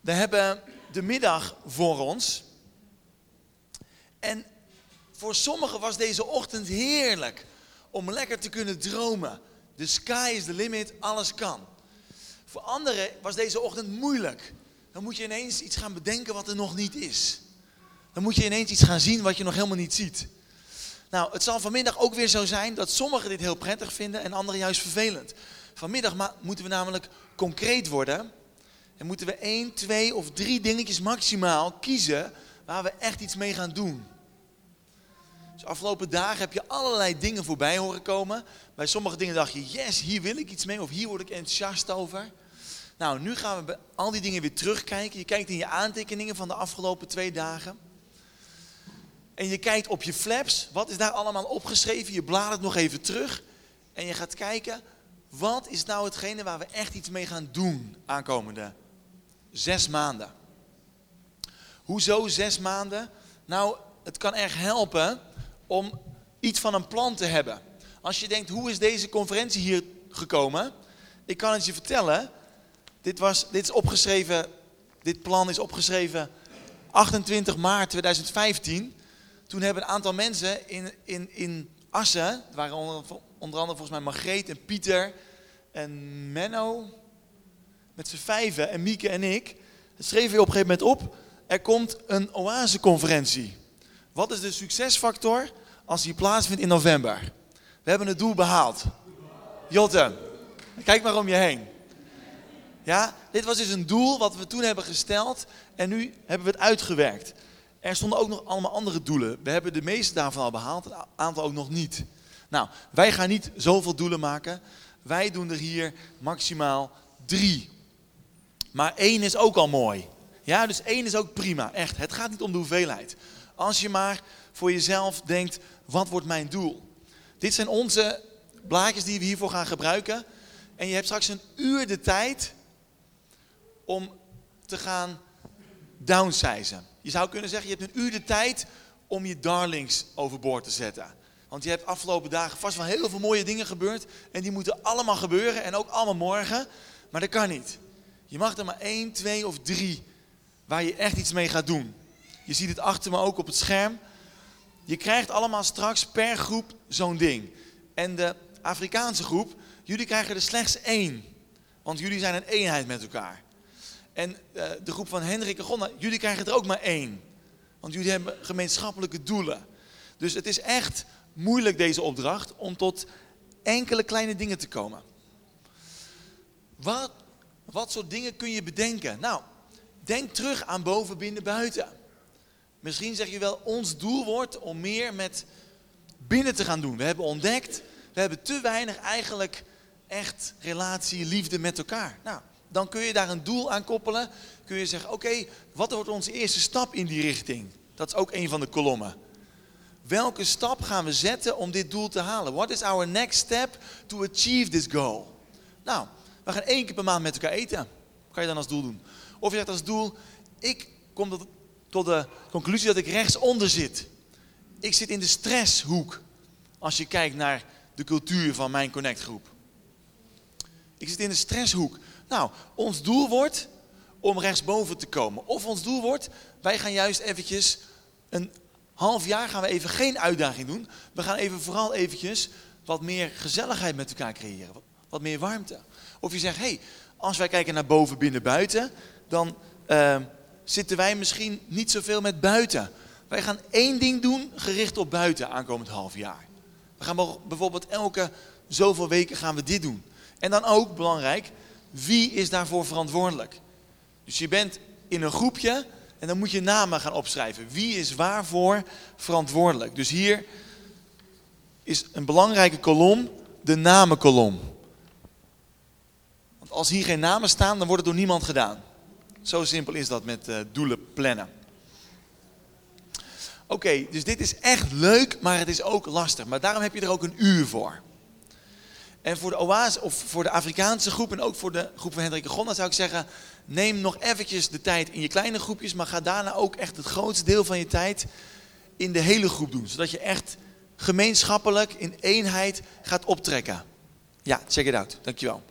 We hebben de middag voor ons. En voor sommigen was deze ochtend heerlijk om lekker te kunnen dromen. The sky is the limit, alles kan. Voor anderen was deze ochtend moeilijk. Dan moet je ineens iets gaan bedenken wat er nog niet is. Dan moet je ineens iets gaan zien wat je nog helemaal niet ziet. Nou, het zal vanmiddag ook weer zo zijn dat sommigen dit heel prettig vinden en anderen juist vervelend. Vanmiddag moeten we namelijk concreet worden. En moeten we één, twee of drie dingetjes maximaal kiezen waar we echt iets mee gaan doen. Dus afgelopen dagen heb je allerlei dingen voorbij horen komen. Bij sommige dingen dacht je, yes, hier wil ik iets mee of hier word ik enthousiast over. Nou, nu gaan we al die dingen weer terugkijken. Je kijkt in je aantekeningen van de afgelopen twee dagen. En je kijkt op je flaps, wat is daar allemaal opgeschreven? Je bladert nog even terug en je gaat kijken, wat is nou hetgene waar we echt iets mee gaan doen aankomende zes maanden? Hoezo zes maanden? Nou, het kan erg helpen om iets van een plan te hebben. Als je denkt, hoe is deze conferentie hier gekomen? Ik kan het je vertellen. Dit, was, dit is opgeschreven, dit plan is opgeschreven 28 maart 2015. Toen hebben een aantal mensen in, in, in Assen, het waren onder, onder andere volgens mij Margreet en Pieter en Menno, met z'n vijven en Mieke en ik, schreven we op een gegeven moment op, er komt een oaseconferentie. Wat is de succesfactor als die plaatsvindt in november? We hebben het doel behaald. Jotte, kijk maar om je heen. Ja, dit was dus een doel wat we toen hebben gesteld en nu hebben we het uitgewerkt. Er stonden ook nog allemaal andere doelen. We hebben de meeste daarvan al behaald, een aantal ook nog niet. Nou, wij gaan niet zoveel doelen maken. Wij doen er hier maximaal drie. Maar één is ook al mooi. Ja, dus één is ook prima. Echt, het gaat niet om de hoeveelheid. Als je maar voor jezelf denkt, wat wordt mijn doel? Dit zijn onze blaadjes die we hiervoor gaan gebruiken. En je hebt straks een uur de tijd om te gaan downsizen. Je zou kunnen zeggen, je hebt een uur de tijd om je darlings overboord te zetten. Want je hebt afgelopen dagen vast wel heel veel mooie dingen gebeurd. En die moeten allemaal gebeuren en ook allemaal morgen. Maar dat kan niet. Je mag er maar één, twee of drie waar je echt iets mee gaat doen. Je ziet het achter me ook op het scherm. Je krijgt allemaal straks per groep zo'n ding. En de Afrikaanse groep, jullie krijgen er slechts één. Want jullie zijn een eenheid met elkaar. En uh, de groep van Hendrik en Gonna, jullie krijgen er ook maar één. Want jullie hebben gemeenschappelijke doelen. Dus het is echt moeilijk deze opdracht om tot enkele kleine dingen te komen. Wat, wat soort dingen kun je bedenken? Nou, denk terug aan boven, binnen, buiten. Misschien zeg je wel, ons doel wordt om meer met binnen te gaan doen. We hebben ontdekt, we hebben te weinig eigenlijk echt relatie, liefde met elkaar. Nou, dan kun je daar een doel aan koppelen. Kun je zeggen, oké, wat wordt onze eerste stap in die richting? Dat is ook een van de kolommen. Welke stap gaan we zetten om dit doel te halen? What is our next step to achieve this goal? Nou, we gaan één keer per maand met elkaar eten. Wat kan je dan als doel doen? Of je zegt als doel, ik kom tot, de conclusie dat ik rechtsonder zit. Ik zit in de stresshoek. Als je kijkt naar de cultuur van mijn connectgroep. Ik zit in de stresshoek. Nou, ons doel wordt om rechtsboven te komen. Of ons doel wordt, wij gaan juist eventjes een half jaar gaan we even geen uitdaging doen. We gaan even vooral eventjes wat meer gezelligheid met elkaar creëren. Wat, meer warmte. Of je zegt, hé, hey, als wij kijken naar boven, binnen, buiten, dan uh, zitten wij misschien niet zoveel met buiten. Wij gaan één ding doen gericht op buiten aankomend half jaar. We gaan bijvoorbeeld elke zoveel weken gaan we dit doen. En dan ook, belangrijk, wie is daarvoor verantwoordelijk? Dus je bent in een groepje en dan moet je namen gaan opschrijven. Wie is waarvoor verantwoordelijk? Dus hier is een belangrijke kolom, de namenkolom. Als hier geen namen staan, dan wordt het door niemand gedaan. Zo simpel is dat met uh, doelen plannen. Oké, dus dit is echt leuk, maar het is ook lastig. Maar daarom heb je er ook een uur voor. En voor de oase of voor de Afrikaanse groep en ook voor de groep van Hendrik Gonda zou ik zeggen, neem nog eventjes de tijd in je kleine groepjes, maar ga daarna ook echt het grootste deel van je tijd in de hele groep doen. Zodat je echt gemeenschappelijk in eenheid gaat optrekken. Ja, check it out. Dankjewel.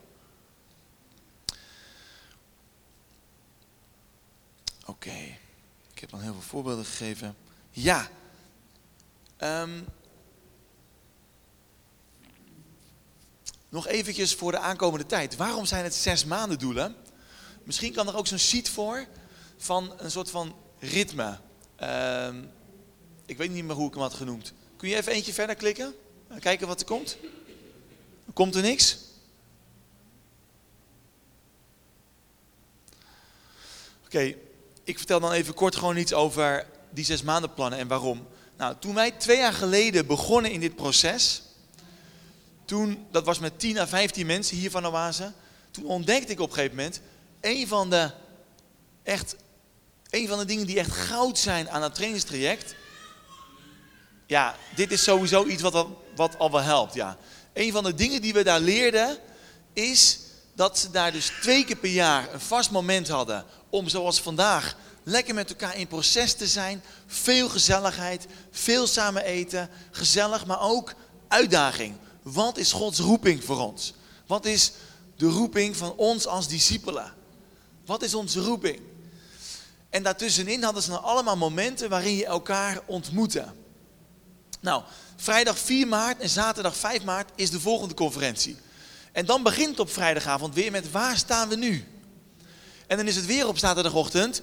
Oké, ik heb al heel veel voorbeelden gegeven. Ja. Ehm, nog eventjes voor de aankomende tijd. Waarom zijn het zes maanden doelen? Misschien kan er ook zo'n sheet voor van een soort van ritme. Ehm, ik weet niet meer hoe ik hem had genoemd. Kun je even eentje verder klikken? Kijken wat er komt? Komt er niks? Oké, ik vertel dan even kort gewoon iets over die zes maanden plannen en waarom. Nou, toen wij twee jaar geleden begonnen in dit proces, toen, dat was met 10 à 15 mensen hier van Oase, toen ontdekte ik op een gegeven moment, een van de, echt, een van de dingen die echt goud zijn aan het trainingstraject, ja, dit is sowieso iets wat, wat al wel helpt, ja. Een van de dingen die we daar leerden, is dat ze daar dus twee keer per jaar een vast moment hadden om zoals vandaag lekker met elkaar in proces te zijn. Veel gezelligheid, veel samen eten, gezellig, maar ook uitdaging. Wat is Gods roeping voor ons? Wat is de roeping van ons als discipelen? Wat is onze roeping? En daartussenin hadden ze dan allemaal momenten waarin je elkaar ontmoette. Nou, vrijdag 4 maart en zaterdag 5 maart is de volgende conferentie. En dan begint op vrijdagavond weer met waar staan we nu? En dan is het weer op zaterdagochtend,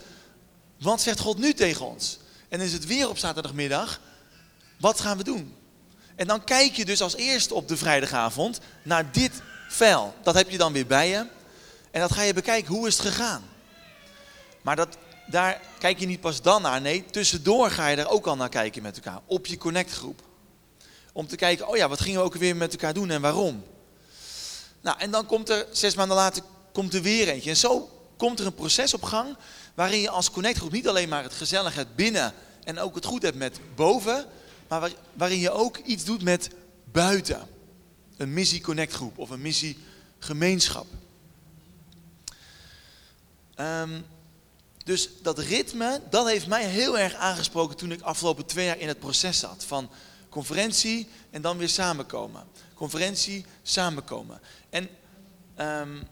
wat zegt God nu tegen ons? En dan is het weer op zaterdagmiddag, wat gaan we doen? En dan kijk je dus als eerste op de vrijdagavond naar dit vel. Dat heb je dan weer bij je. En dat ga je bekijken, hoe is het gegaan? Maar dat, daar kijk je niet pas dan naar, nee, tussendoor ga je er ook al naar kijken met elkaar. Op je connectgroep. Om te kijken, oh ja, wat gingen we ook weer met elkaar doen en waarom? Nou, en dan komt er, zes maanden later, komt er weer eentje. En zo komt er een proces op gang waarin je als connectgroep niet alleen maar het gezellig hebt binnen en ook het goed hebt met boven, maar waarin je ook iets doet met buiten. Een missie connectgroep of een missie gemeenschap. Ehm, dus dat ritme, dat heeft mij heel erg aangesproken toen ik afgelopen twee jaar in het proces zat. Van conferentie en dan weer samenkomen. Conferentie, samenkomen. En um,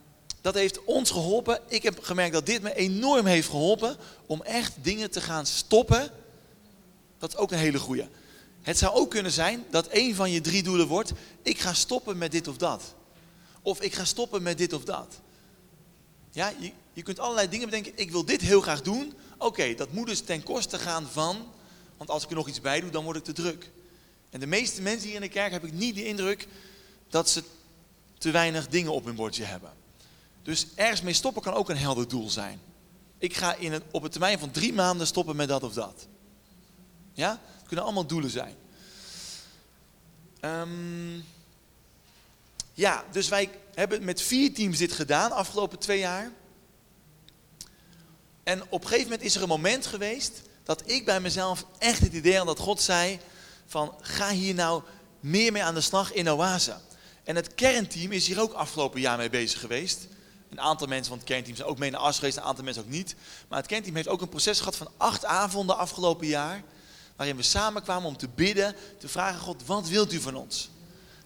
dat heeft ons geholpen. Ik heb gemerkt dat dit me enorm heeft geholpen om echt dingen te gaan stoppen. Dat is ook een hele goede. Het zou ook kunnen zijn dat een van je drie doelen wordt, ik ga stoppen met dit of dat. Of ik ga stoppen met dit of dat. Ja, je, je kunt allerlei dingen bedenken, ik wil dit heel graag doen. Oké, dat moet dus ten koste gaan van, want als ik er nog iets bij doe, dan word ik te druk. En de meeste mensen hier in de kerk heb ik niet de indruk dat ze te weinig dingen op hun bordje hebben. Dus ergens mee stoppen kan ook een helder doel zijn. Ik ga in op een termijn van drie maanden stoppen met dat of dat. Ja? Het kunnen allemaal doelen zijn. Um, ja, dus wij hebben met vier teams dit gedaan afgelopen twee jaar. En op een gegeven moment is er een moment geweest dat ik bij mezelf echt het idee had dat God zei van ga hier nou meer mee aan de slag in Oase. En het kernteam is hier ook afgelopen jaar mee bezig geweest. Een aantal mensen van het kernteam zijn ook mee naar As geweest, een aantal mensen ook niet. Maar het kernteam heeft ook een proces gehad van acht avonden afgelopen jaar. Waarin we samenkwamen om te bidden, te vragen, God, wat wilt u van ons?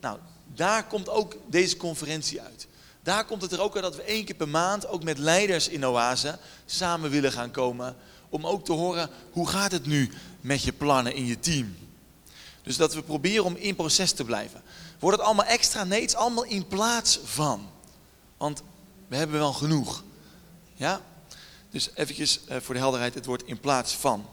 Nou, daar komt ook deze conferentie uit. Daar komt het er ook uit dat we één keer per maand, ook met leiders in Oase, samen willen gaan komen. Om ook te horen, hoe gaat het nu met je plannen in je team? Dus dat we proberen om in proces te blijven. Wordt het allemaal extra? Nee, het is allemaal in plaats van. Want we hebben wel genoeg. Ja? Dus eventjes eh, voor de helderheid, het wordt in plaats van.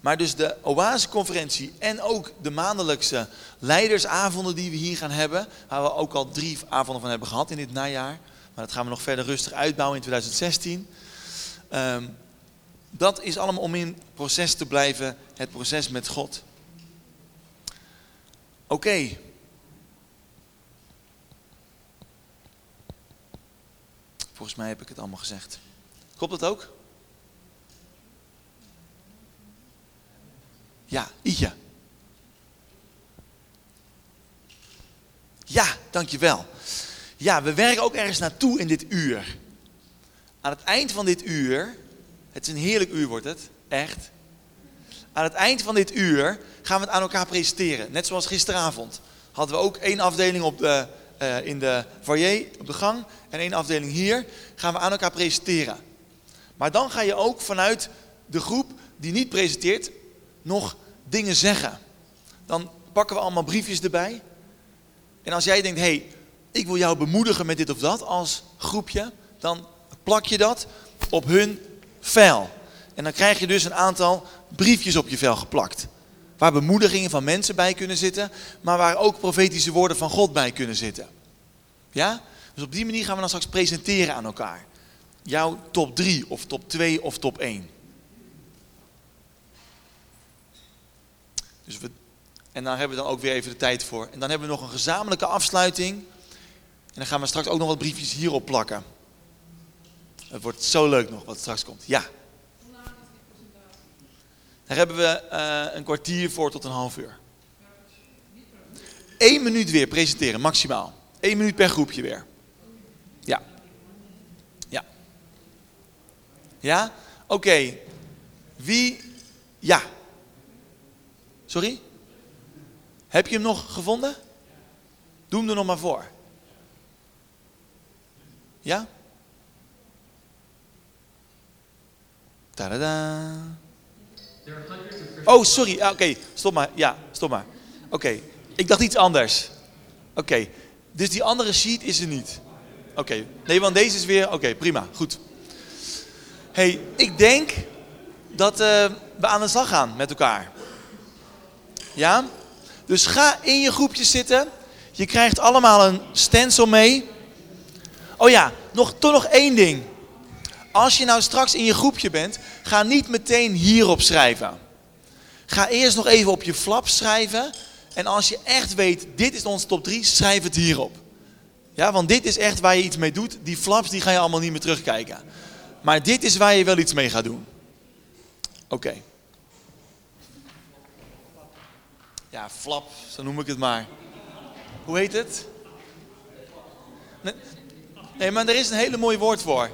Maar dus de Oase-conferentie en ook de maandelijkse leidersavonden die we hier gaan hebben, waar we ook al drie avonden van hebben gehad in dit najaar, maar dat gaan we nog verder rustig uitbouwen in 2016. Ehm, dat is allemaal om in proces te blijven, het proces met God. Oké, Volgens mij heb ik het allemaal gezegd. Klopt dat ook? Ja, Ietje. Ja, dankjewel. Ja, we werken ook ergens naartoe in dit uur. Aan het eind van dit uur, het is een heerlijk uur wordt het, echt. Aan het eind van dit uur gaan we het aan elkaar presenteren. Net zoals gisteravond hadden we ook één afdeling op de uh, in de foyer op de gang en één afdeling hier, gaan we aan elkaar presenteren. Maar dan ga je ook vanuit de groep die niet presenteert nog dingen zeggen. Dan pakken we allemaal briefjes erbij. En als jij denkt, hé, hey, ik wil jou bemoedigen met dit of dat als groepje, dan plak je dat op hun vel. En dan krijg je dus een aantal briefjes op je vel geplakt. Waar bemoedigingen van mensen bij kunnen zitten, maar waar ook profetische woorden van God bij kunnen zitten. Ja? Dus op die manier gaan we dan straks presenteren aan elkaar. Jouw top 3 of top 2 of top 1. Dus we, en dan hebben we dan ook weer even de tijd voor. En dan hebben we nog een gezamenlijke afsluiting. En dan gaan we straks ook nog wat briefjes hierop plakken. Het wordt zo leuk nog wat straks komt. Ja. Daar hebben we uh, een kwartier voor tot een half uur. Eén minuut weer presenteren, maximaal. Eén minuut per groepje weer. Ja. Ja. Ja? Oké. Wie? Ja. Sorry? Heb je hem nog gevonden? Doe hem er nog maar voor. Ja? Tada. Oh, sorry. Ah, Oké, stop maar. Ja, stop maar. Oké, ik dacht iets anders. Oké, dus die andere sheet is er niet. Oké, nee, want deze is weer... Oké, prima, goed. hey, ik denk dat uh, we aan de slag gaan met elkaar. Ja? Dus ga in je groepje zitten. Je krijgt allemaal een stencil mee. Oh ja, nog, toch nog één ding. Als je nou straks in je groepje bent, ga niet meteen hierop schrijven. Ga eerst nog even op je flap schrijven. En als je echt weet, dit is onze top 3, schrijf het hierop. Ja, want dit is echt waar je iets mee doet. Die flaps die ga je allemaal niet meer terugkijken. Maar dit is waar je wel iets mee gaat doen. Oké. Ja, flap, zo noem ik het maar. Hoe heet het? Nee, nee, maar er is een hele mooi woord voor.